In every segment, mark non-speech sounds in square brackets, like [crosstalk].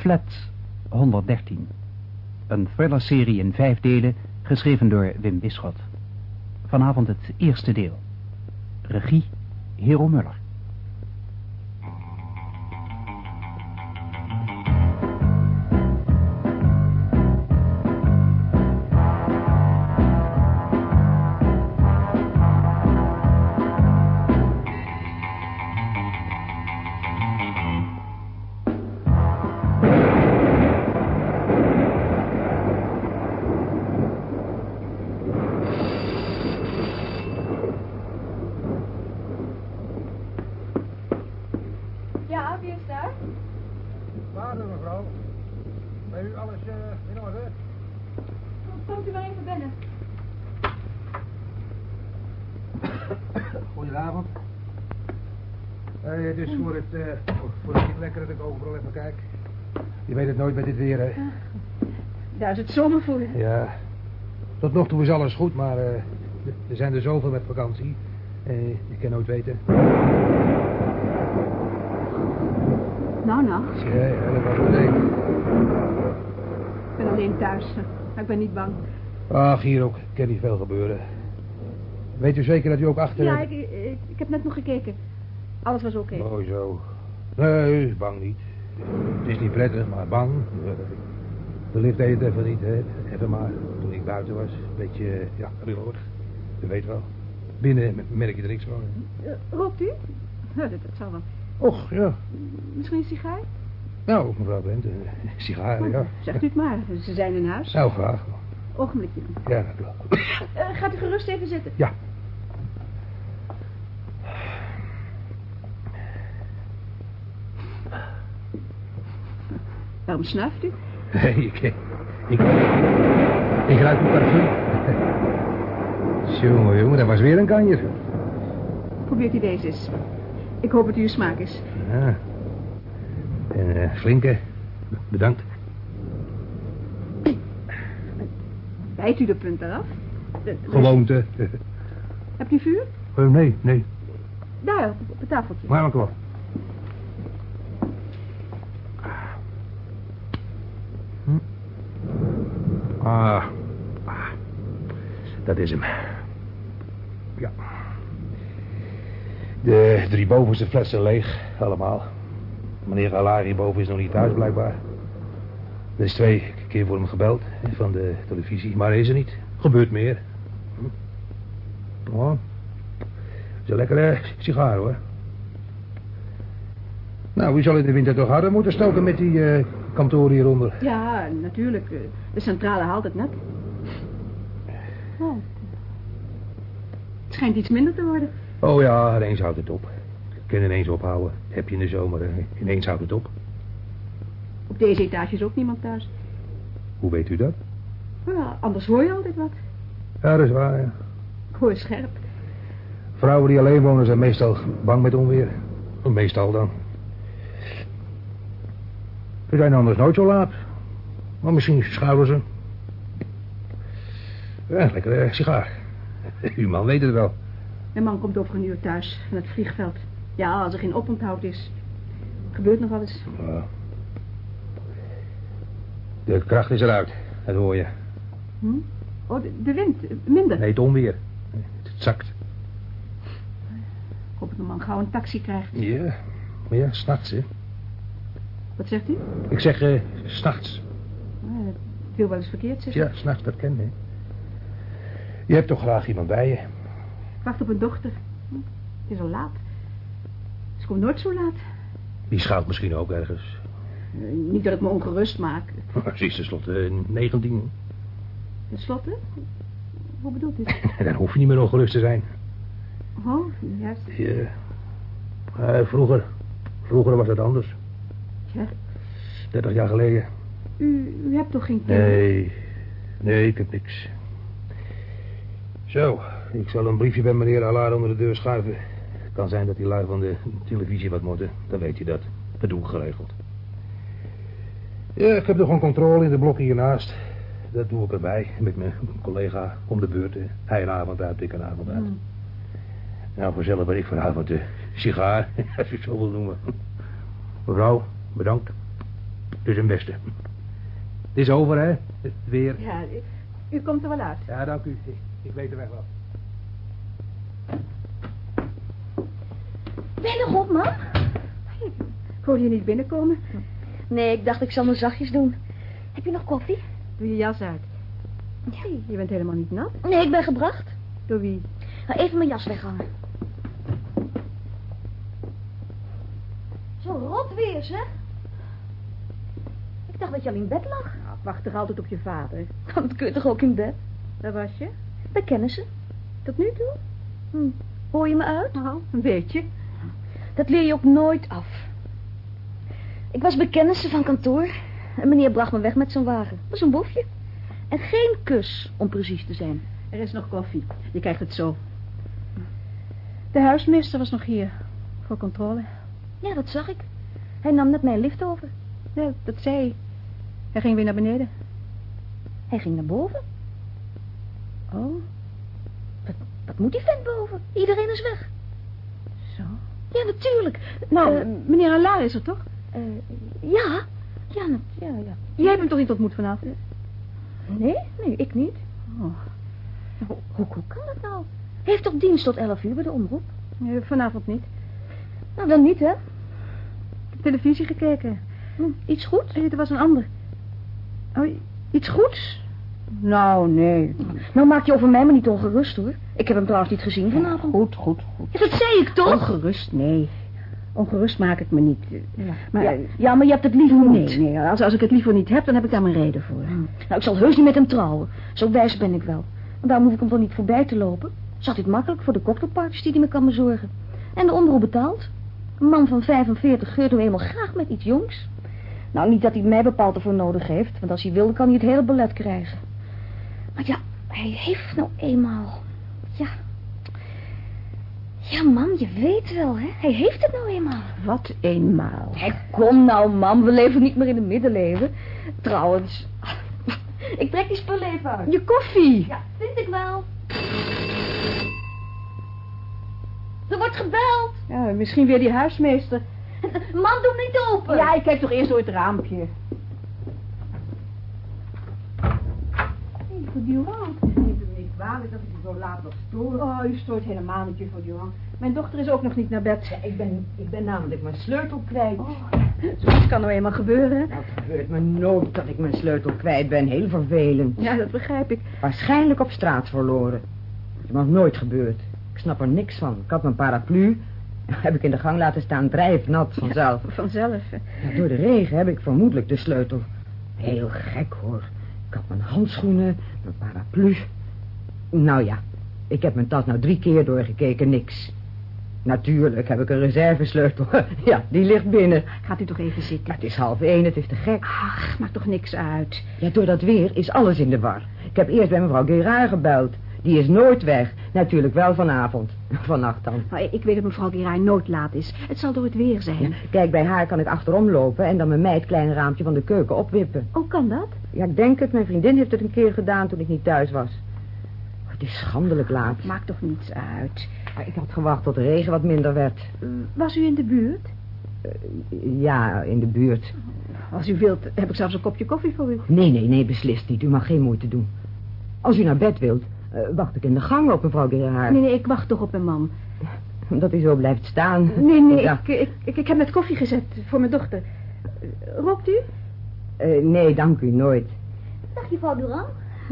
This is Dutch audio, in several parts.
Flat 113. Een thrillerserie in vijf delen, geschreven door Wim Bisschot. Vanavond het eerste deel. Regie Hero Muller. Wie is daar? Vader, mevrouw. Bij u alles uh, in orde? Komt u maar even binnen. Goedenavond. Eh, het is voor het, eh, voor- het niet lekker dat ik overal even kijk. Je weet het nooit met dit weer, hè? Daar is het zomer voor. Ja. Tot nog toe is alles goed, maar eh, er zijn er zoveel met vakantie. Eh, je kan nooit weten. Nou. Ja, ja, dat was. Ik ben alleen thuis. Maar ik ben niet bang. Ach, hier ook. Kan niet veel gebeuren. Weet u zeker dat u ook achter... Ja, ik, ik, ik heb net nog gekeken. Alles was oké. Mooi zo. Nee, bang niet. Het is niet prettig, maar bang. eh, De lift deed het even niet, hè. Even maar. Toen ik buiten was. Een beetje, eh, ja, rillerig. U weet wel. Binnen merk je er niks van. Eh, rookt u? Ja, dat, dat zal wel. Och, ja. Misschien een sigaar? Nou, mevrouw Brent, een sigaar, ja. Zegt u het maar. Ze zijn in huis. Nou, graag. Ogenblikje. Ja, dat klopt. Eh, gaat u gerust even zitten. Ja. Waarom snuift u? Nee, [laughs] ik... Ik, ik ruik een parfum. [laughs] Jongen, jongen, dat was weer een kanjer. Probeert u deze eens. Ik hoop dat u uw smaak is. Ja. En eh, flinke. Bedankt. Bijt u de punt eraf? De- de- Gewoonte. Hebt u vuur? Eh, nee, nee. Daar, op, het tafeltje. Maar maar klopt. Hm. Ah. ah. Dat is hem. Ja. De drie bovenste flessen leeg, allemaal. Meneer Alari boven is nog niet thuis, blijkbaar. Er is twee keer voor hem gebeld, van de televisie, maar hij is er niet. Gebeurt meer. Hm. Oh. Is een lekkere sigaar, hoor. Nou, wie zal in de winter toch harder moeten stoken met die eh kantoren hieronder? Ja, natuurlijk. eh, De centrale haalt het net. Oh. Het schijnt iets minder te worden. Oh ja, ineens houdt het op. Ik kan ineens ophouden. Heb je in de zomer, eh, ineens houdt het op. Op deze etage is ook niemand thuis. Hoe weet u dat? Ja, anders hoor je altijd wat. Ja, dat is waar, ja. Ik hoor scherp. Vrouwen die alleen wonen zijn meestal bang met onweer. Meestal dan. Ze zijn anders nooit zo laat. Maar misschien schuilen ze. Ja, lekkere sigaar. [laughs] Uw man weet het wel. Mijn man komt over een uur thuis van het vliegveld. Ja, als er geen oponthoud is. Gebeurt nog wel eens. De kracht is eruit, dat hoor je. Hm? Oh, de, de wind. Minder. Nee, het onweer. Het zakt. Ik hoop dat mijn man gauw een taxi krijgt. Ja, maar ja, s'nachts, hè. Wat zegt u? Ik zeg, eh, s'nachts. Ah, dat viel wel eens verkeerd, zeg. Ja, s'nachts, dat ken je. Je hebt toch graag iemand bij je? Ik wacht op een dochter. Het is al laat. Ze komt nooit zo laat. Die schuilt misschien ook ergens. Eh, niet dat ik me ongerust maak. Ze is tenslotte eh, 19. Ten slotte? Hoe bedoelt u? [laughs] Dan hoef je niet meer ongerust te zijn. Oh, juist. Ja. Eh, vroeger. Vroeger was dat anders. Ja. 30 jaar geleden. U, u hebt toch geen kinderen? Nee. Nee, ik heb niks. Zo, ik zal een briefje bij meneer Allard onder de deur schuiven. Het kan zijn dat die lui van de televisie wat moeten. Dan weet je dat. Dat doe ik geregeld. Ja, ik heb nog een controle in de blokken hiernaast. Dat doe ik erbij. Met mijn collega om de beurt. Hij een avond uit, ik een avond uit. Hm. Nou, vanzelf ben ik vanavond de sigaar. [laughs] Als je het zo wil noemen. Mevrouw, bedankt. Dus een beste. Het is over, hè? Het weer. Ja, u, u komt er wel uit. Ja, dank u. Ik, ik weet de weg wel. Ben nog op, mam? Ik hoorde je niet binnenkomen. Nee, ik dacht ik zal me zachtjes doen. Heb je nog koffie? Doe je jas uit. Ja. Je bent helemaal niet nat. Nee, ik ben gebracht. Door wie? Ga even mijn jas weghangen. Zo rot weer, zeg. Ik dacht dat je al in bed lag. Nou, ik wacht toch altijd op je vader. [laughs] Dat kun je toch ook in bed? Daar was je? Bij kennissen. Tot nu toe? Hm. Hoor je me uit? Nou, een beetje. Dat leer je ook nooit af. Ik was bij kennissen van kantoor. En meneer bracht me weg met zijn wagen. Dat was een boefje. En geen kus, om precies te zijn. Er is nog koffie. Je krijgt het zo. De huismeester was nog hier. Voor controle. Ja, dat zag ik. Hij nam net mijn lift over. Ja, dat zei hij. Hij ging weer naar beneden. Hij ging naar boven. Oh, Wat, moet die vent boven? Iedereen is weg. zo. Ja, natuurlijk. Nou, Eh, meneer Allaar is er toch? eh, ja. Ja, ja, ja. Jij hebt hem toch niet ontmoet vanavond? Nee, nee, ik niet. Oh, Hoe, hoe, hoe kan dat nou? Hij heeft toch dienst tot 11 uur bij de omroep? nee, vanavond niet. Nou, dan niet, hè? Ik heb televisie gekeken. Hm, iets goed? Nee, er was een ander. Oh, iets goeds? Nou, nee. Nou, maak je over mij maar niet ongerust, hoor. Ik heb hem trouwens niet gezien vanavond. Goed, goed, goed. Ja, dat zei ik toch? Ongerust, nee. Ongerust maak ik me niet. Ja, Maar, ja, ja, maar je hebt het liever niet. Nee, nee, als, als ik het liever niet heb, dan heb ik daar mijn reden voor. Hm. Nou, ik zal heus niet met hem trouwen. Zo wijs ben ik wel. En daarom hoef ik hem toch niet voorbij te lopen. Zat dit makkelijk voor de cocktailparties die hij me kan bezorgen. En de omroep betaalt. Een man van 45 geurt nu eenmaal graag met iets jongs. Nou, niet dat hij mij bepaald ervoor nodig heeft. Want als hij wilde, kan hij het hele ballet krijgen. Maar ja, hij heeft nou eenmaal... Ja... Ja, mam, je weet wel, hè. Hij heeft het nou eenmaal. Wat eenmaal. Hé, kom nou, mam. We leven niet meer in de middeleeuwen. Trouwens... [laughs] Ik trek die spullen even uit. Je koffie. Ja, vind ik wel. Er wordt gebeld. Ja, misschien weer die huismeester. [laughs] Man, doe niet open. Ja, ik kijk toch eerst door het raampje. Durand. Neemt u me niet kwalijk dat ik u zo laat nog stoor. Oh, u stoort helemaal niet, juffrouw Durand. Mijn dochter is ook nog niet naar bed. Ja, ik, ben, ik ben namelijk mijn sleutel kwijt. Oh, zoiets kan nou eenmaal gebeuren. het gebeurt me nooit dat ik mijn sleutel kwijt ben. Heel vervelend. Ja, dat begrijp ik. Waarschijnlijk op straat verloren. Dat is nog nooit gebeurd. Ik snap er niks van. Ik had mijn paraplu. [laughs] Heb ik in de gang laten staan, drijfnat vanzelf. Vanzelf. Ja, door de regen heb ik vermoedelijk de sleutel. Heel gek hoor. Ik had mijn handschoenen, mijn paraplu. Nou ja, ik heb mijn tas nou drie keer doorgekeken, niks. Natuurlijk heb ik een reservesleutel. [laughs] Ja, die ligt binnen. Gaat u toch even zitten? Maar het is half één, het is te gek. Ach, maakt toch niks uit. Ja, door dat weer is alles in de war. Ik heb eerst bij mevrouw Gerard gebeld. Die is nooit weg. Natuurlijk wel vanavond. [laughs] Vannacht dan. Nou, ik weet dat mevrouw Gerard nooit laat is. Het zal door het weer zijn. Ja, kijk, bij haar kan ik achterom lopen en dan met mij het kleine raampje van de keuken opwippen. Oh, kan dat? Ja, ik denk het. Mijn vriendin heeft het een keer gedaan toen ik niet thuis was. Het is schandelijk laat. Maakt toch niets uit. Maar ik had gewacht tot de regen wat minder werd. Uh, Was u in de buurt? Ja, in de buurt. Als u wilt, heb ik zelfs een kopje koffie voor u. Nee, nee, nee, beslist niet. U mag geen moeite doen. Als u naar bed wilt, eh, wacht ik in de gang op mevrouw Gerard. Nee, nee, ik wacht toch op mijn man. Dat u zo blijft staan. Nee, nee, ik, ik, ik, ik heb net koffie gezet voor mijn dochter. Uh, Rookt u? Eh, nee, dank u, nooit. Dag, juffrouw Duran.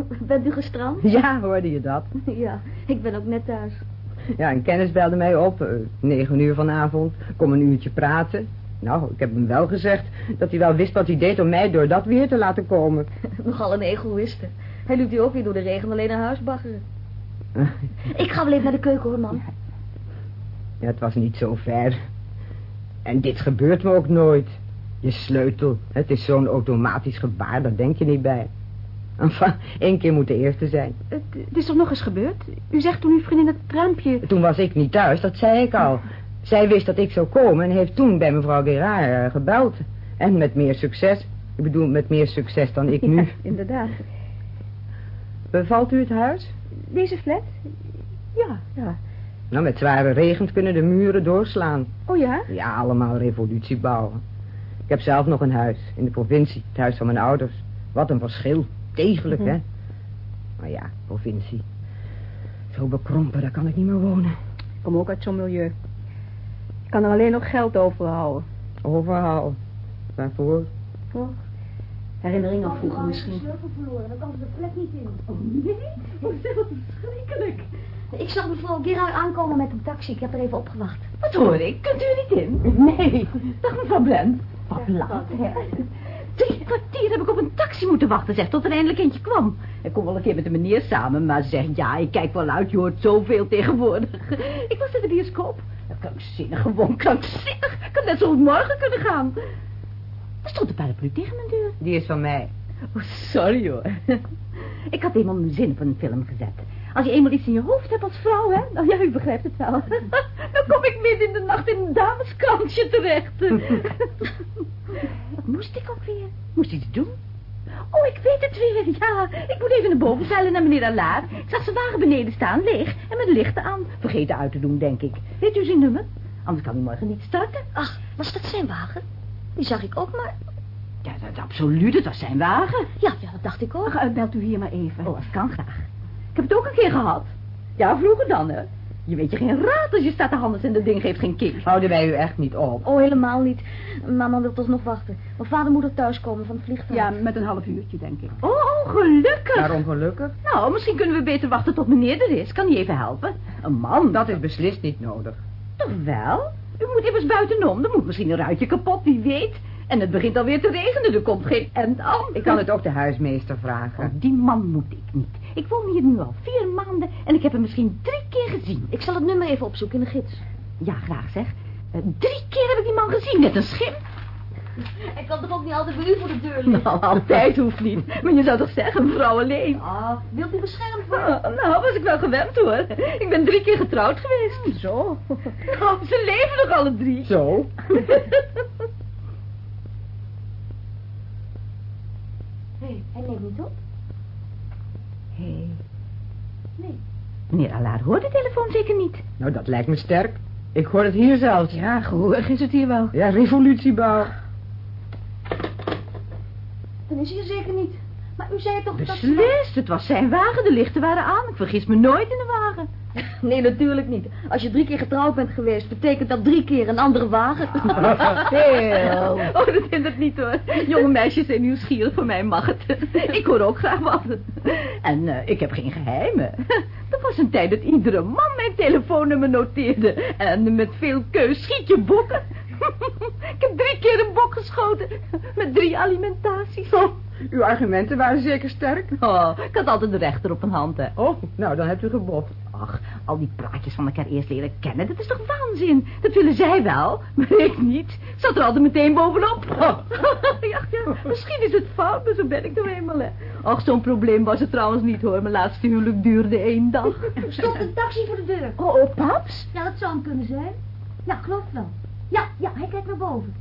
[laughs] Bent u gestrand? Ja, hoorde je dat? [laughs] Ja, ik ben ook net thuis. Ja, een kennis belde mij op, eh, negen uur vanavond. Kom een uurtje praten. Nou, ik heb hem wel gezegd dat hij wel wist wat hij deed om mij door dat weer te laten komen. [laughs] Nogal een egoïste. Hij doet u ook weer door de regen alleen naar huis baggeren. Ik ga wel even naar de keuken, hoor, man. Ja, het was niet zo ver. En dit gebeurt me ook nooit. Je sleutel, het is zo'n automatisch gebaar, daar denk je niet bij. Enfin, één keer moet de eerste zijn. Het, het is toch nog eens gebeurd? U zegt toen uw vriendin het raampje... Toen was ik niet thuis, dat zei ik al. Zij wist dat ik zou komen en heeft toen bij mevrouw Gerard eh, gebeld. En met meer succes. Ik bedoel, met meer succes dan ik nu. Ja, inderdaad. Bevalt u het huis? Deze flat? Ja, ja. Nou, met zware regens kunnen de muren doorslaan. Oh ja? Ja, allemaal revolutiebouwen. Ik heb zelf nog een huis in de provincie, het huis van mijn ouders. Wat een verschil. Degelijk, Mhm. hè? Maar ja, provincie. Zo bekrompen, daar kan ik niet meer wonen. Ik kom ook uit zo'n milieu. Ik kan er alleen nog geld overhouden. Overhaal. Waarvoor? Voor herinnering aan vroeger misschien. sleutel verloren, dan kan ze de plek niet in. Oh nee, wat is dat verschrikkelijk. Ik zag mevrouw Gerard aankomen met een taxi. Ik heb er even opgewacht. Wat hoor ik? Kunt u er niet in? Nee. Dag mevrouw Blend. Wat laat, hè? Drie kwartier heb ik op een taxi moeten wachten, zeg, tot er eindelijk eentje kwam. Ik kom wel een keer met de meneer samen, maar zeg, ja, ik kijk wel uit, je hoort zoveel tegenwoordig. [laughs] Ik was in de bioscoop. Krankzinnig, gewoon krankzinnig. Ik had net zo goed morgen kunnen gaan. Er stond een paraplu tegen mijn deur. Die is van mij. Oh, sorry hoor. [laughs] Ik had eenmaal mijn zin op een film gezet. Als je eenmaal iets in je hoofd hebt als vrouw, hè? Nou ja, u begrijpt het wel. [laughs] Dan kom ik midden in de nacht in een dameskransje terecht. Wat [laughs] moest ik ook weer? Moest iets doen? Oh, ik weet het weer. Ja, ik moet even naar boven zeilen naar meneer Allaar. Ik zag zijn wagen beneden staan, leeg en met lichten aan. Vergeten uit te doen, denk ik. Weet u zijn nummer? Anders kan hij morgen niet starten. Ach, was dat zijn wagen? Die zag ik ook, maar... Ja, dat, absoluut, het was zijn wagen. Ja, ja, dat dacht ik ook. Ach, eh, belt u hier maar even. Oh, dat kan graag. Ik heb het ook een keer gehad. Ja, vroeger dan, hè. Je weet je geen raad als je staat te handen en dat ding geeft geen kick. Houden wij u echt niet op? Oh, helemaal niet. Mama wil toch nog wachten. Mijn vader moet er thuiskomen van het vliegtuig. Ja, met een half uurtje, denk ik. Oh, gelukkig. Waarom gelukkig? Nou, misschien kunnen we beter wachten tot meneer er is. Kan die even helpen? Een man, Dat is beslist niet nodig. toch wel? U moet immers buitenom. Er moet misschien een ruitje kapot, wie weet. En het begint alweer te regenen, er komt geen end aan. Ik kan het ook de huismeester vragen. Oh, die man moet ik niet. Ik woon hier nu al vier maanden en ik heb hem misschien drie keer gezien. Ik zal het nummer even opzoeken in de gids. Ja, graag zeg. Eh, drie keer heb ik die man gezien, net een schim. Ik kan toch ook niet altijd bij u voor de deur liggen? Nou, altijd hoeft niet. Maar je zou toch zeggen, een vrouw alleen. Ah, wilt u beschermd worden? Oh, nou, was ik wel gewend hoor. Ik ben drie keer getrouwd geweest. Zo. Nou, ze leven nog alle drie. Zo? Hé, hey, hij neemt niet op. Hé. Hey. Nee. Meneer Allaar hoort de telefoon zeker niet. Nou, dat lijkt me sterk. Ik hoor het hier zelfs. Ja, gehoorig is het hier wel. Ja, revolutiebouw. Dan is hij er zeker niet. Maar u zei toch dat... Beslist, het was zijn wagen, de lichten waren aan. Ik vergis me nooit in de wagen. [laughs] Nee, natuurlijk niet. Als je drie keer getrouwd bent geweest, betekent dat drie keer een andere wagen. [laughs] Veel. Oh, dat hindert niet hoor. Jonge meisjes zijn nieuwsgierig, voor mij mag het. Ik hoor ook graag wat. En eh, ik heb geen geheimen. Er was een tijd dat iedere man mijn telefoonnummer noteerde. En met veel keus schiet je bokken. [laughs] Ik heb drie keer een bok geschoten. Met drie alimentaties. Oh, uw argumenten waren zeker sterk. Oh, ik had altijd de rechter op een hand, hè. Oh, nou, dan hebt u gebot. Ach, al die praatjes van elkaar eerst leren kennen, dat is toch waanzin? Dat willen zij wel, maar ik niet. Ik zat er altijd meteen bovenop. [laughs] ja, ja, misschien is het fout, maar zo ben ik nou eenmaal, hè. Ach, zo'n probleem was het trouwens niet, hoor. Mijn laatste huwelijk duurde één dag. Er stond een taxi voor de deur. Oh, oh, paps? Ja, dat zou hem kunnen zijn. Ja, klopt wel. Ja, ja, hij kijkt naar boven.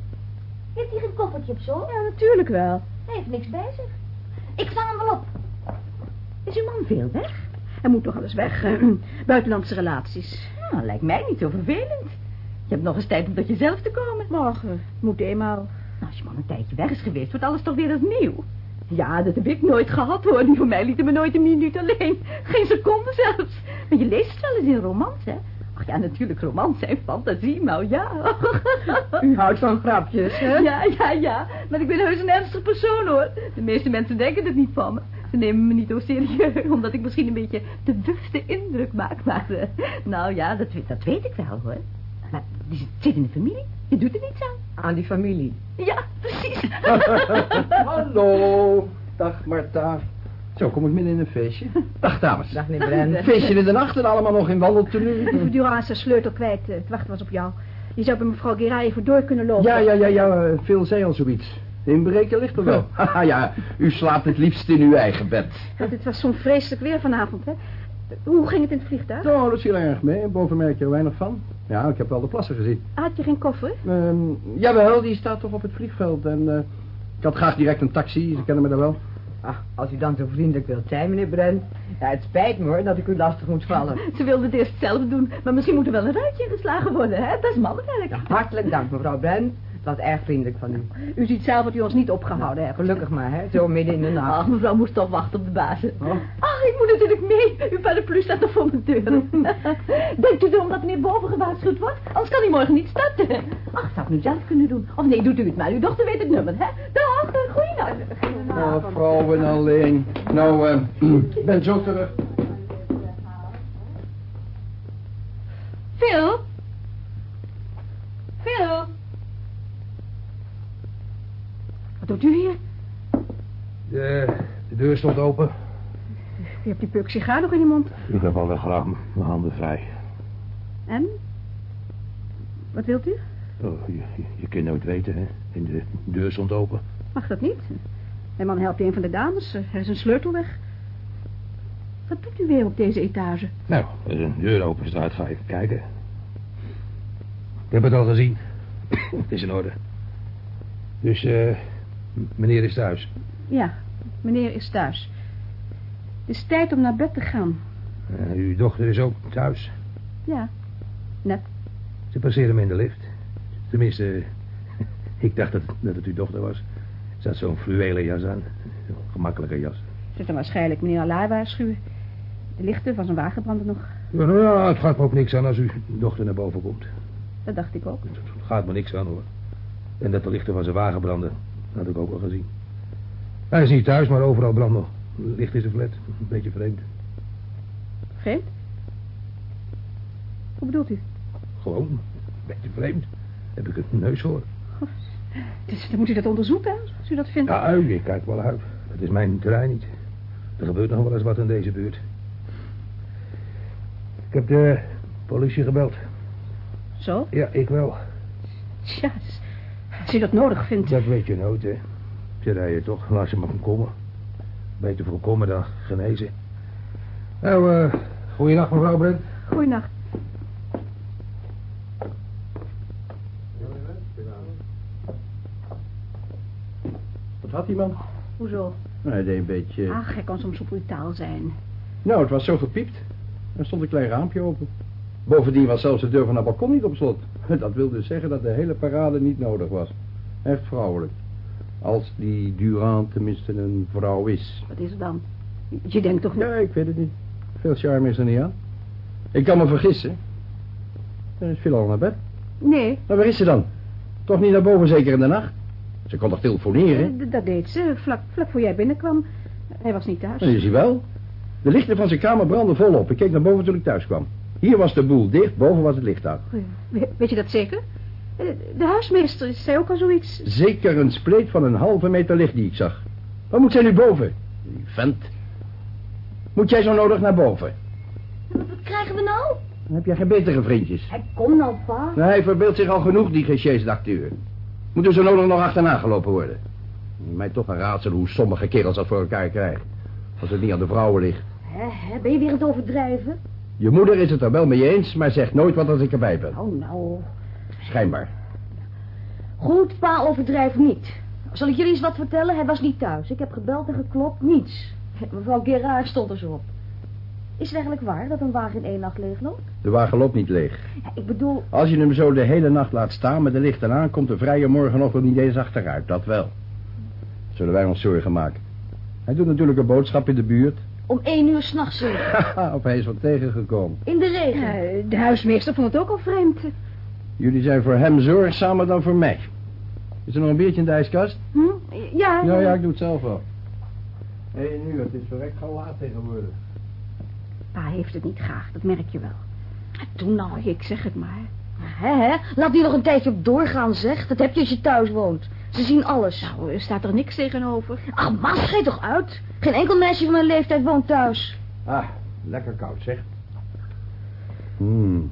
Heeft hij geen koffertje op zo? Ja, natuurlijk wel. Hij heeft niks bij zich. Ik vang hem wel op. Is uw man veel weg? Hij moet toch alles weg. eh, [clears throat] buitenlandse relaties. Nou, lijkt mij niet zo vervelend. Je hebt nog eens tijd om tot jezelf te komen. Morgen. Moet eenmaal. Nou, als je man een tijdje weg is geweest, wordt alles toch weer als nieuw. Ja, dat heb ik nooit gehad hoor. Die van mij lieten me nooit een minuut alleen. Geen seconde zelfs. Maar je leest het wel eens in romans, hè? Ja, natuurlijk, romans zijn fantasie, nou ja. [laughs] U houdt van grapjes, hè? Ja, ja, ja. Maar ik ben heus een ernstig persoon, hoor. De meeste mensen denken het niet van me. Ze nemen me niet zo serieus, [laughs] omdat ik misschien een beetje te wufte indruk maak. Maar, eh, nou ja, dat, weet- dat weet ik wel, hoor. Maar die zit- zit in de familie. Je doet er niets aan. Aan die familie. Ja, precies. [laughs] Hallo. Dag Marta. Zo, kom ik midden in een feestje. [laughs] Dag dames. Dag, meneer Brent. Feestje in de nacht en allemaal nog in wandeltenue. [laughs] Durand is zijn sleutel kwijt. eh, Het wachten was op jou. Je zou bij mevrouw Gerard even door kunnen lopen. Ja, ja, ja, ja. Phil zei al zoiets. Inbreken ligt er wel. Haha, [laughs] ja, u slaapt het liefst in uw eigen bed. Het was zo'n vreselijk weer vanavond, hè. Hoe ging het in het vliegtuig? Oh, dat viel erg mee. Boven merk je er weinig van. Ja, ik heb wel de plassen gezien. Had je geen koffer? Ehm, jawel, die staat toch op het vliegveld. En eh, ik had graag direct een taxi. Ze kennen me daar wel. Ach, als u dan zo vriendelijk wilt zijn, meneer Brent. Ja, het spijt me hoor dat ik u lastig moet vallen. [laughs] Ze wilde het eerst zelf doen, maar misschien moet er wel een ruitje ingeslagen worden, hè? Dat is mannenwerk. Ja, hartelijk dank, mevrouw Brent. Dat is erg vriendelijk van u. U ziet zelf dat u ons niet opgehouden hebt. Gelukkig maar, hè. Zo midden in de nacht. Ach, mevrouw moest toch wachten op de bazen. Oh. Ach, ik moet natuurlijk mee. Uw paraplu staat nog voor mijn deur. [laughs] Denkt u erom dat meneer boven gewaarschuwd wordt? Anders kan hij morgen niet starten. Ach, zou ik nu zelf kunnen doen. Of nee, doet u het maar. Uw dochter weet het nummer, hè? Dag, goeienacht. Oh, vrouwen alleen. Nou, eh, [clears throat] ik ben zo terug. Wat doet u hier? De, de deur stond open. U hebt die puk sigaar nog in uw mond. Ik heb al wel graag mijn handen vrij. En? Wat wilt u? Oh, je, je, je kunt nooit weten, hè. En de deur stond open. Mag dat niet? Mijn man helpt een van de dames. Er is een sleutel weg. Wat doet u weer op deze etage? Nou, als een deur open staat, ga ik kijken. Ik heb het al gezien. [coughs] het is in orde. Dus, eh, meneer is thuis. Ja, meneer is thuis. Het is tijd om naar bed te gaan. Eh, uw dochter is ook thuis. Ja, net. Ze passeerde me in de lift. Tenminste, [laughs] ik dacht dat, dat het uw dochter was. Ze had zo'n fluwelen jas aan. Zo'n gemakkelijke jas. Zit dan waarschijnlijk meneer Alaar waarschuwen. De lichten van zijn wagen branden nog. Ja, nou ja, het gaat me ook niks aan als uw dochter naar boven komt. Dat dacht ik ook. Het gaat me niks aan hoor. En dat de lichten van zijn wagen branden, had ik ook al gezien. Hij is niet thuis, maar overal brandt nog. Licht in zijn flat. Een beetje vreemd. Vreemd? Hoe bedoelt u? Gewoon, een beetje vreemd. Heb ik het neus voor. Dus dan moet u dat onderzoeken, als u dat vindt. Ja, ui, ik kijk wel uit. Dat is mijn terrein niet. Er gebeurt nog wel eens wat in deze buurt. Ik heb de politie gebeld. Zo? Ja, ik wel. Tja, dus als u dat nodig vindt. Dat weet je nooit, hè. Ze rijden toch, laat ze maar komen. Beter voorkomen dan genezen. Nou, eh, goeiedag mevrouw Brent. Goeienacht. Wat had die man? Hoezo? Nou, hij deed een beetje... Ach, hij kan soms zo brutaal zijn. Nou, het was zo gepiept. Er stond een klein raampje open. Bovendien was zelfs de deur van het balkon niet op slot. [laughs] Dat wil dus zeggen dat de hele parade niet nodig was. Echt vrouwelijk. Als die Durand tenminste een vrouw is. Wat is er dan? Je denkt toch niet... Ja, ik weet het niet. Veel charme is er niet aan. Ik kan me vergissen. Er is veel al naar bed. Nee, Maar waar is ze dan? Toch niet naar boven, zeker in de nacht? Ze kon toch telefoneren? eh, dat deed ze, vlak, vlak voor jij binnenkwam. Hij was niet thuis. Dat is hij wel. De lichten van zijn kamer brandden volop. Ik keek naar boven toen ik thuis kwam. Hier was de boel dicht, boven was het licht aan. We- Weet je dat zeker? Eh, De huismeester zei ook al zoiets. Zeker een spleet van een halve meter licht die ik zag. Waar moet zij nu boven? Die vent. Moet jij zo nodig naar boven? Wat krijgen we nou? Dan heb jij geen betere vriendjes. Hij kom nou, pa. Nee, hij verbeeldt zich al genoeg, die gesjeesde acteur. Moet er zo nodig nog achterna gelopen worden. Mij toch een raadsel hoe sommige kerels dat voor elkaar krijgen. Als het niet aan de vrouwen ligt. Hè, hè, ben je weer aan het overdrijven? Je moeder is het er wel mee eens, maar zegt nooit wat als ik erbij ben. Oh, nou. Schijnbaar. Goed, pa overdrijft niet. Zal ik jullie eens wat vertellen? Hij was niet thuis. Ik heb gebeld en geklopt. Niets. Mevrouw Gerard stond er zo op. Is het eigenlijk waar dat een wagen in één nacht leegloopt? De wagen loopt niet leeg. Ja, ik bedoel... Als je hem zo de hele nacht laat staan met de lichten aan... komt de vrije morgenochtend niet eens achteruit, dat wel. Zullen wij ons zorgen maken. Hij doet natuurlijk een boodschap in de buurt. Om één uur s'nachts. [laughs] Haha, of hij is wat tegengekomen. In de regen. Ja, de huismeester vond het ook al vreemd. Jullie zijn voor hem zorgzamer dan voor mij. Is er nog een biertje in de ijskast? Hm? Ja, Ja, ja, ik doe het zelf wel. Hé, hey, nu, het is verrekt gauw laat tegenwoordig. Pa heeft het niet graag, dat merk je wel. Doe nou. Ik zeg het maar. Hè, hè? Laat die nog een tijdje op doorgaan, zeg. Dat heb je als je thuis woont. Ze zien alles. Nou, er staat er niks tegenover. Ach, Mas, geet toch uit. Geen enkel meisje van mijn leeftijd woont thuis. Ah, lekker koud, zeg. Hmm.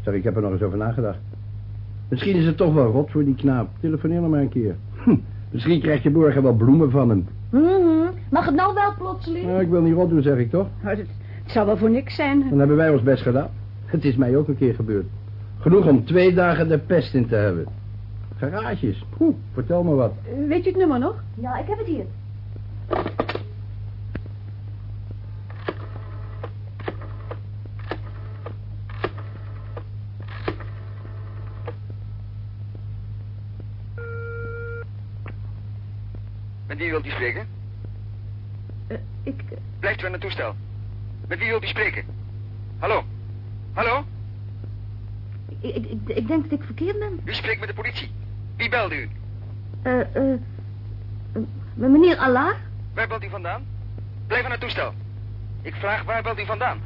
Zeg, ik heb er nog eens over nagedacht. Misschien is het toch wel rot voor die knaap. Telefoneer nog maar een keer. Hm, misschien krijg je morgen wel bloemen van hem. Mhm. Mag het nou wel plotseling? Nou, ik wil niet rot doen, zeg ik toch? Maar het, het zal wel voor niks zijn. Dan hebben wij ons best gedaan. Het is mij ook een keer gebeurd. Genoeg om twee dagen de pest in te hebben. Garages. Oeh, vertel me wat. Eh, weet je het nummer nog? Ja, ik heb het hier. Met wie wilt u spreken? Eh, ik... Eh. Blijft u aan het toestel. Met wie wilt u spreken? Hallo? Hallo? Ik, ik, ik denk dat ik verkeerd ben. U spreekt met de politie. Wie belde u? Eh, eh... eh, meneer Allah? Waar belt u vandaan? Blijf aan het toestel. Ik vraag, waar belt u vandaan?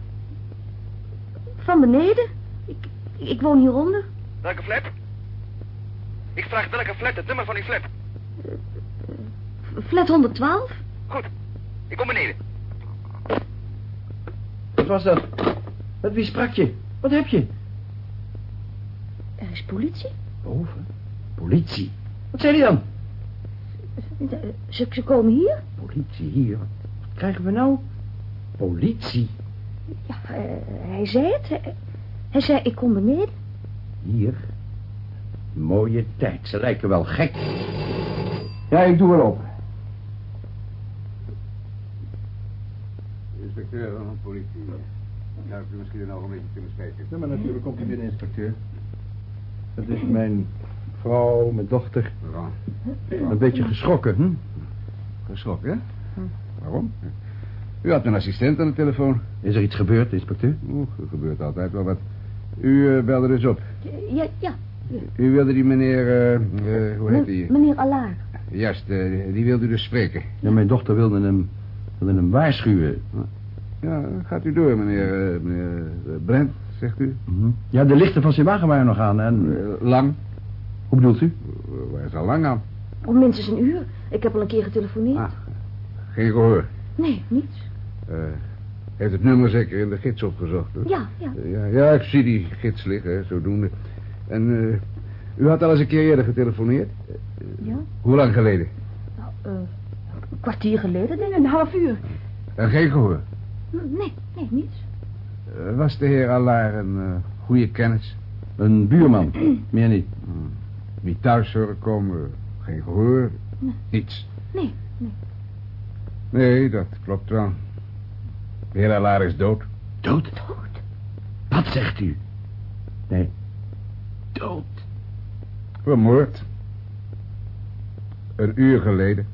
Van beneden? Ik, ik woon hieronder. Welke flat? Ik vraag welke flat, het nummer van uw flat. Flat 112? Goed, ik kom beneden. Wat was dat? Met wie sprak je? Wat heb je? Er is politie. Boven? Politie? Wat zei die dan? Ze, ze komen hier? Politie hier? Wat krijgen we nou? Politie? Ja, eh, hij zei het. Hij, hij zei, ik kom beneden. Hier? Mooie tijd. Ze lijken wel gek. Ja, ik doe wel op. Inspecteur van politie. Nou, u misschien een ogenblikje kunnen spreken. Ja, maar natuurlijk komt u binnen, inspecteur. Dat is mijn vrouw, mijn dochter. Een beetje geschrokken, hm? Geschrokken, hè? Waarom? U had een assistent aan de telefoon. Is er iets gebeurd, inspecteur? Oeh, er gebeurt altijd wel wat. U eh, belde dus op. Ja, ja. U wilde die meneer, eh, eh, hoe heet die? Meneer Allah. Juist, die wilde u dus spreken. Ja, mijn dochter wilde hem, wilde hem waarschuwen. Ja, gaat u door, meneer, eh, meneer eh, Brent, zegt u. Mhm. Ja, de lichten van zijn wagen waren nog aan. En... Lang? Hoe bedoelt u? Uh, waar is al lang aan? Of minstens een uur. Ik heb al een keer getelefoneerd. Ah, geen gehoor. Nee, niets. Eh, heeft het nummer zeker in de gids opgezocht, hoor. Ja, ja. Eh, ja, ja, ik zie die gids liggen, hè, zodoende. En eh, u had al eens een keer eerder getelefoneerd? Ja? Hoe lang geleden? Nou, eh, een kwartier geleden, denk ik. Een half uur. En geen gehoor. Nee, nee, niets. Eh, was de heer Allaar een eh, goede kennis? Een buurman, [clears throat] meer niet. Hmm. Niet thuis horen komen, geen gehoor, Nee. niets. Nee, nee. Nee, dat klopt wel. De heer Allaar is dood. Dood? Dood. Wat zegt u? Nee. Dood. Vermoord. Een uur geleden.